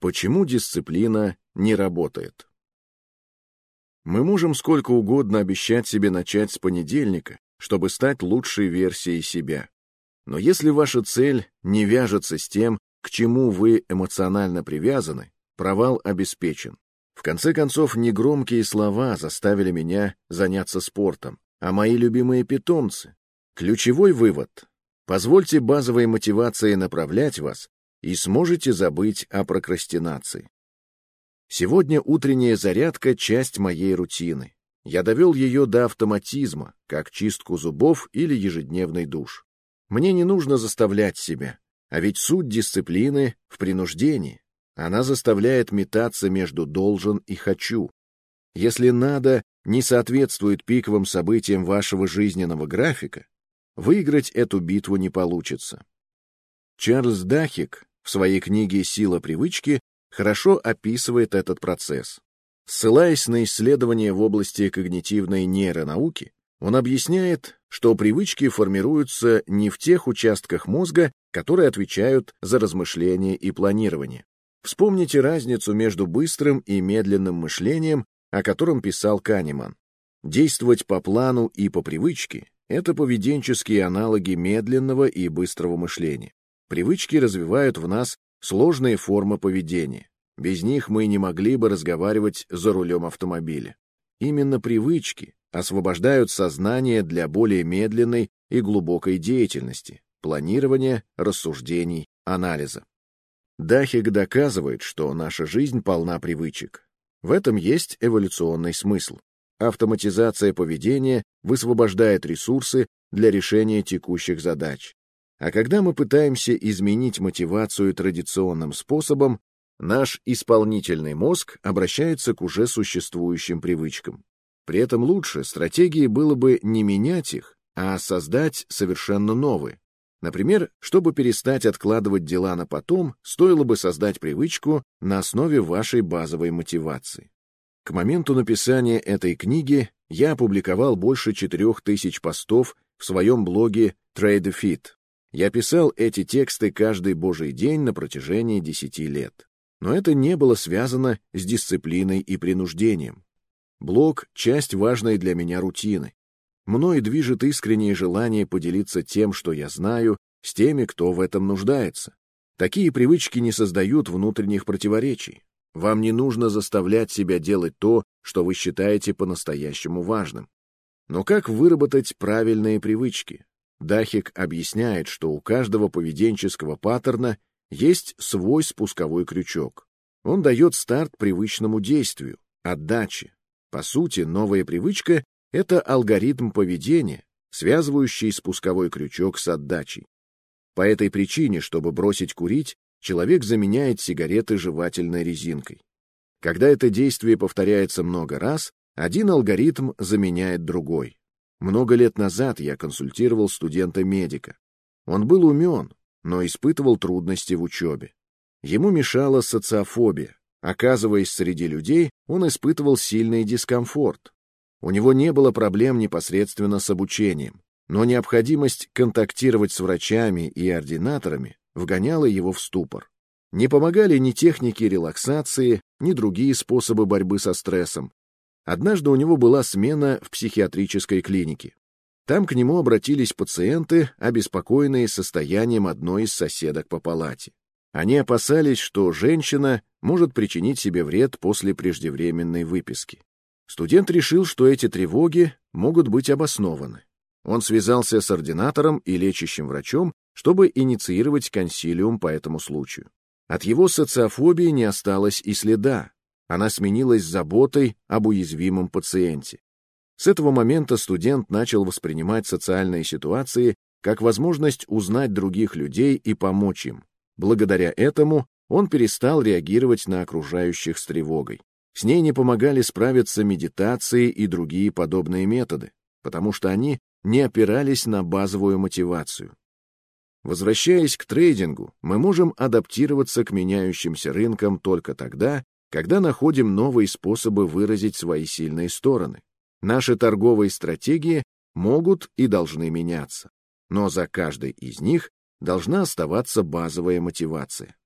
Почему дисциплина не работает? Мы можем сколько угодно обещать себе начать с понедельника, чтобы стать лучшей версией себя. Но если ваша цель не вяжется с тем, к чему вы эмоционально привязаны, провал обеспечен. В конце концов, не громкие слова заставили меня заняться спортом, а мои любимые питомцы. Ключевой вывод. Позвольте базовой мотивации направлять вас, и сможете забыть о прокрастинации. Сегодня утренняя зарядка — часть моей рутины. Я довел ее до автоматизма, как чистку зубов или ежедневный душ. Мне не нужно заставлять себя, а ведь суть дисциплины в принуждении. Она заставляет метаться между «должен» и «хочу». Если «надо» не соответствует пиковым событиям вашего жизненного графика, выиграть эту битву не получится. Чарльз Дахик в своей книге «Сила привычки» хорошо описывает этот процесс. Ссылаясь на исследования в области когнитивной нейронауки, он объясняет, что привычки формируются не в тех участках мозга, которые отвечают за размышление и планирование. Вспомните разницу между быстрым и медленным мышлением, о котором писал Канеман. Действовать по плану и по привычке — это поведенческие аналоги медленного и быстрого мышления. Привычки развивают в нас сложные формы поведения. Без них мы не могли бы разговаривать за рулем автомобиля. Именно привычки освобождают сознание для более медленной и глубокой деятельности, планирования, рассуждений, анализа. Дахик доказывает, что наша жизнь полна привычек. В этом есть эволюционный смысл. Автоматизация поведения высвобождает ресурсы для решения текущих задач. А когда мы пытаемся изменить мотивацию традиционным способом, наш исполнительный мозг обращается к уже существующим привычкам. При этом лучше стратегии было бы не менять их, а создать совершенно новые. Например, чтобы перестать откладывать дела на потом, стоило бы создать привычку на основе вашей базовой мотивации. К моменту написания этой книги я опубликовал больше 4000 постов в своем блоге TradeFit. Я писал эти тексты каждый божий день на протяжении десяти лет. Но это не было связано с дисциплиной и принуждением. Блог — часть важной для меня рутины. Мной движет искреннее желание поделиться тем, что я знаю, с теми, кто в этом нуждается. Такие привычки не создают внутренних противоречий. Вам не нужно заставлять себя делать то, что вы считаете по-настоящему важным. Но как выработать правильные привычки? Дахик объясняет, что у каждого поведенческого паттерна есть свой спусковой крючок. Он дает старт привычному действию, отдаче. По сути, новая привычка — это алгоритм поведения, связывающий спусковой крючок с отдачей. По этой причине, чтобы бросить курить, человек заменяет сигареты жевательной резинкой. Когда это действие повторяется много раз, один алгоритм заменяет другой. Много лет назад я консультировал студента-медика. Он был умен, но испытывал трудности в учебе. Ему мешала социофобия. Оказываясь среди людей, он испытывал сильный дискомфорт. У него не было проблем непосредственно с обучением, но необходимость контактировать с врачами и ординаторами вгоняла его в ступор. Не помогали ни техники релаксации, ни другие способы борьбы со стрессом, Однажды у него была смена в психиатрической клинике. Там к нему обратились пациенты, обеспокоенные состоянием одной из соседок по палате. Они опасались, что женщина может причинить себе вред после преждевременной выписки. Студент решил, что эти тревоги могут быть обоснованы. Он связался с ординатором и лечащим врачом, чтобы инициировать консилиум по этому случаю. От его социофобии не осталось и следа, она сменилась заботой об уязвимом пациенте. С этого момента студент начал воспринимать социальные ситуации как возможность узнать других людей и помочь им. Благодаря этому он перестал реагировать на окружающих с тревогой. С ней не помогали справиться медитации и другие подобные методы, потому что они не опирались на базовую мотивацию. Возвращаясь к трейдингу, мы можем адаптироваться к меняющимся рынкам только тогда, когда находим новые способы выразить свои сильные стороны. Наши торговые стратегии могут и должны меняться, но за каждой из них должна оставаться базовая мотивация.